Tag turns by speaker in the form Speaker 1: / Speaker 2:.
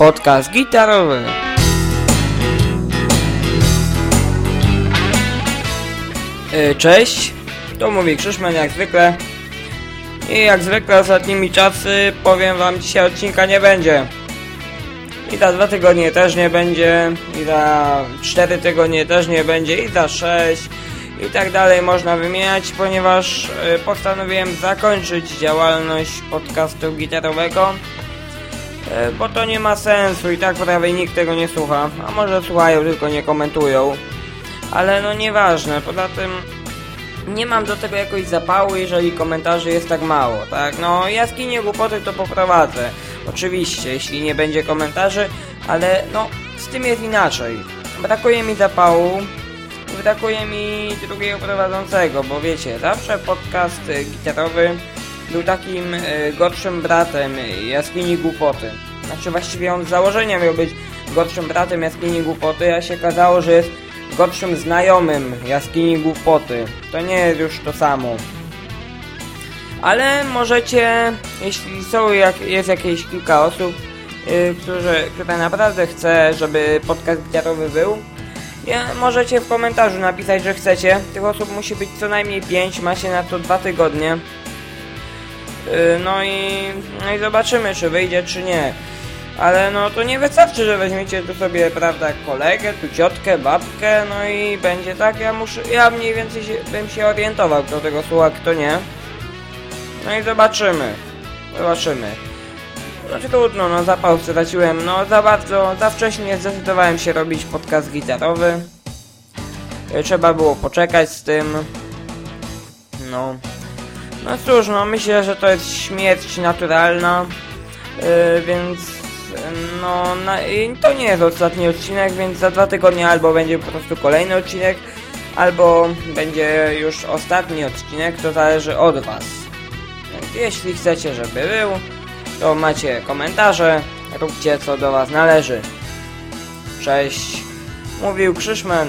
Speaker 1: podcast gitarowy. Yy, Cześć, tu mówi Krzyszman jak zwykle. I jak zwykle ostatnimi czasy powiem wam dzisiaj odcinka nie będzie. I za dwa tygodnie też nie będzie, i za cztery tygodnie też nie będzie, i za sześć, i tak dalej można wymieniać, ponieważ y, postanowiłem zakończyć działalność podcastu gitarowego, bo to nie ma sensu i tak prawie nikt tego nie słucha, a może słuchają, tylko nie komentują, ale no nieważne, poza tym nie mam do tego jakoś zapału, jeżeli komentarzy jest tak mało, tak? No, jaskinie głupoty to poprowadzę. Oczywiście, jeśli nie będzie komentarzy, ale no, z tym jest inaczej. Brakuje mi zapału, brakuje mi drugiego prowadzącego, bo wiecie, zawsze podcast gitarowy był takim y, gorszym bratem jaskini głupoty. Znaczy właściwie on z założenia miał być gorszym bratem jaskini głupoty, a się okazało, że jest gorszym znajomym jaskini głupoty. To nie jest już to samo. Ale możecie, jeśli są jak, jest jakieś kilka osób, yy, którzy, które naprawdę chce, żeby podcast gitarowy był, ja, możecie w komentarzu napisać, że chcecie. Tych osób musi być co najmniej 5, ma się na to 2 tygodnie. Yy, no, i, no i zobaczymy, czy wyjdzie, czy nie. Ale no to nie wystarczy, że weźmiecie tu sobie, prawda, kolegę, tu ciotkę, babkę, no i będzie tak, ja muszę, ja mniej więcej się, bym się orientował, kto tego słucha, kto nie. No i zobaczymy. Zobaczymy. Znaczy trudno, no zapał straciłem, no za bardzo, za wcześnie zdecydowałem się robić podcast gitarowy. Y, Trzeba było poczekać z tym. No. No cóż, no myślę, że to jest śmierć naturalna. Yy, więc no na, to nie jest ostatni odcinek, więc za dwa tygodnie albo będzie po prostu kolejny odcinek, albo będzie już ostatni odcinek, to zależy od was. Więc jeśli chcecie, żeby był, to macie komentarze, róbcie co do was należy. Cześć, mówił Krzyszman.